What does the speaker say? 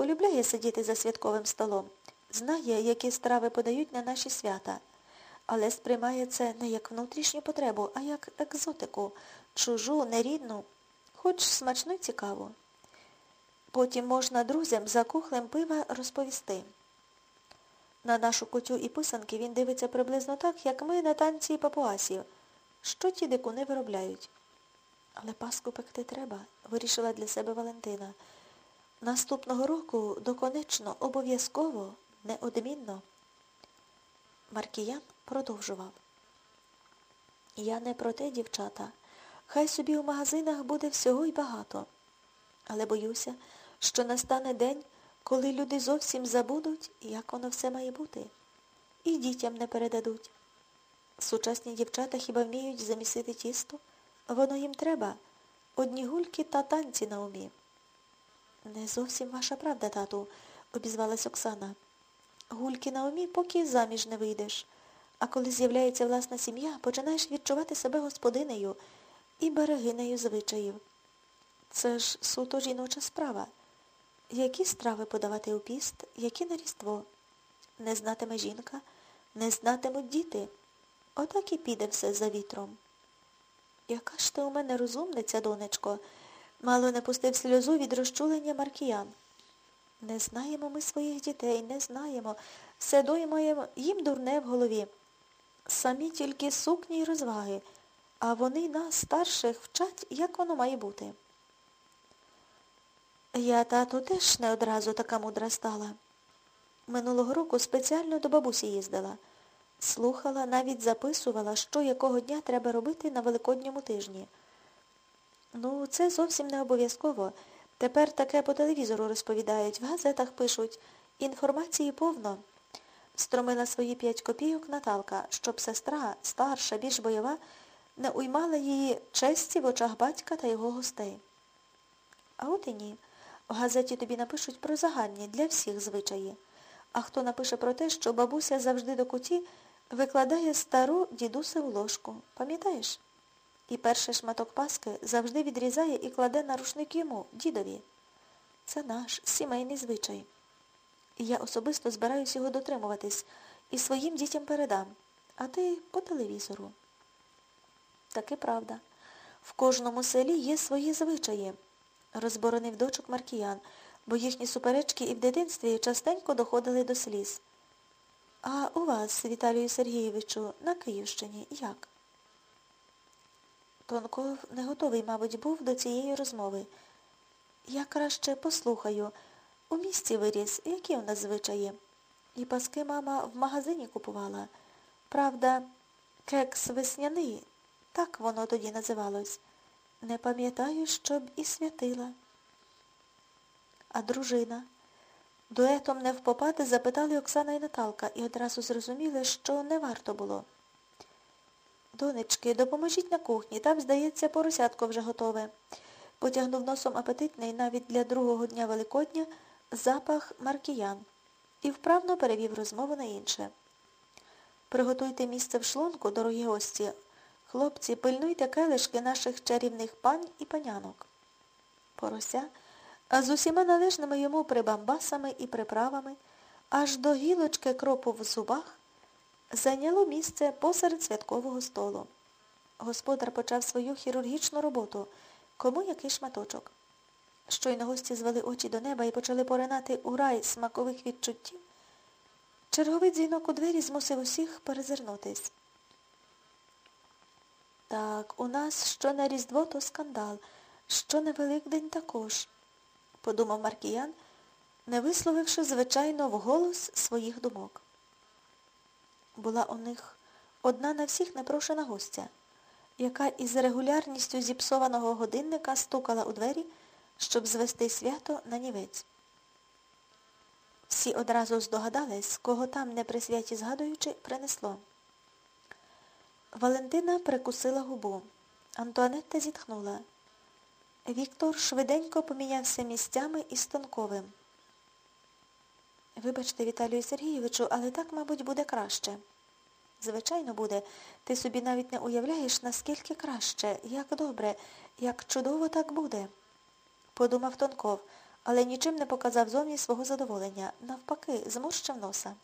полюбляє сидіти за святковим столом, знає, які страви подають на наші свята, але сприймає це не як внутрішню потребу, а як екзотику, чужу, нерідну, хоч смачно й цікаво. Потім можна друзям за кухлем пива розповісти. На нашу кутю і писанки він дивиться приблизно так, як ми на танці папуасів. Що ті дикуни виробляють? Але паску пекти треба, вирішила для себе Валентина. Наступного року доконечно, обов'язково, неодмінно. Маркіян продовжував. Я не про те, дівчата. Хай собі у магазинах буде всього й багато. Але боюся, що настане день, коли люди зовсім забудуть, як воно все має бути. І дітям не передадуть. Сучасні дівчата хіба вміють замісити тісто? Воно їм треба. Одні гульки та танці на умі. Не зовсім ваша правда, тату, обізвалась Оксана. Гульки на умі, поки заміж не вийдеш. А коли з'являється власна сім'я, починаєш відчувати себе господинею і берегинею звичаїв. Це ж суто жіноча справа. Які страви подавати у піст, які на різдво? Не знатиме жінка, не знатимуть діти. Отак і піде все за вітром. Яка ж ти у мене розумниця, донечко, мало не пустив сльозу від розчулення маркіян. Не знаємо ми своїх дітей, не знаємо. Все доймаємо їм дурне в голові. Самі тільки сукні й розваги, а вони нас, старших, вчать, як воно має бути. Я, тато, теж не одразу така мудра стала. Минулого року спеціально до бабусі їздила. Слухала, навіть записувала, що якого дня треба робити на Великодньому тижні. Ну, це зовсім не обов'язково. Тепер таке по телевізору розповідають, в газетах пишуть. Інформації повно. Стромила свої п'ять копійок Наталка, щоб сестра, старша, більш бойова, не уймала її честі в очах батька та його гостей. А от і ні. В газеті тобі напишуть про загальні для всіх звичаї. А хто напише про те, що бабуся завжди до куті викладає стару дідусеву ложку. Пам'ятаєш? І перший шматок паски завжди відрізає і кладе на рушник йому, дідові. Це наш сімейний звичай. І я особисто збираюсь його дотримуватись і своїм дітям передам, а ти по телевізору. Таки правда. В кожному селі є свої звичаї, розборонив дочок Маркіян, бо їхні суперечки і в дитинстві частенько доходили до сліз. А у вас, Віталію Сергійовичу, на Київщині як? Тонков не готовий, мабуть, був до цієї розмови. Я краще послухаю. У місті виріс, які у нас звичаї. І паски мама в магазині купувала. Правда, кекс весняний, так воно тоді називалось. Не пам'ятаю, щоб і святила. А дружина? Дуетом не впопати запитали Оксана і Наталка і одразу зрозуміли, що не варто було. Донечки, допоможіть на кухні, там, здається, поросятко вже готове. Потягнув носом апетитний навіть для другого дня Великодня запах маркіян і вправно перевів розмову на інше. Приготуйте місце в шлунку, дорогі гості. Хлопці, пильнуйте келишки наших чарівних пань і панянок. Порося, а з усіма належними йому прибамбасами і приправами, аж до гілочки кропу в зубах, зайняло місце посеред святкового столу. Господар почав свою хірургічну роботу, кому який шматочок. Щойно гості звели очі до неба і почали поринати у рай смакових відчуттів. Черговий дзвінок у двері змусив усіх перезирнутись. Так, у нас що на Різдво, то скандал, що на Великдень також, подумав Маркіян, не висловивши, звичайно, вголос своїх думок. Була у них одна на всіх непрошена гостя, яка із регулярністю зіпсованого годинника стукала у двері, щоб звести свято на нівець. Всі одразу здогадались, кого там, не при святі згадуючи, принесло. Валентина прикусила губу. Антуанетта зітхнула. Віктор швиденько помінявся місцями із Тонковим. Вибачте, Віталію Сергійовичу, але так, мабуть, буде краще. Звичайно, буде. Ти собі навіть не уявляєш, наскільки краще, як добре, як чудово так буде, подумав Тонков, але нічим не показав зовні свого задоволення, навпаки, зморщив носа.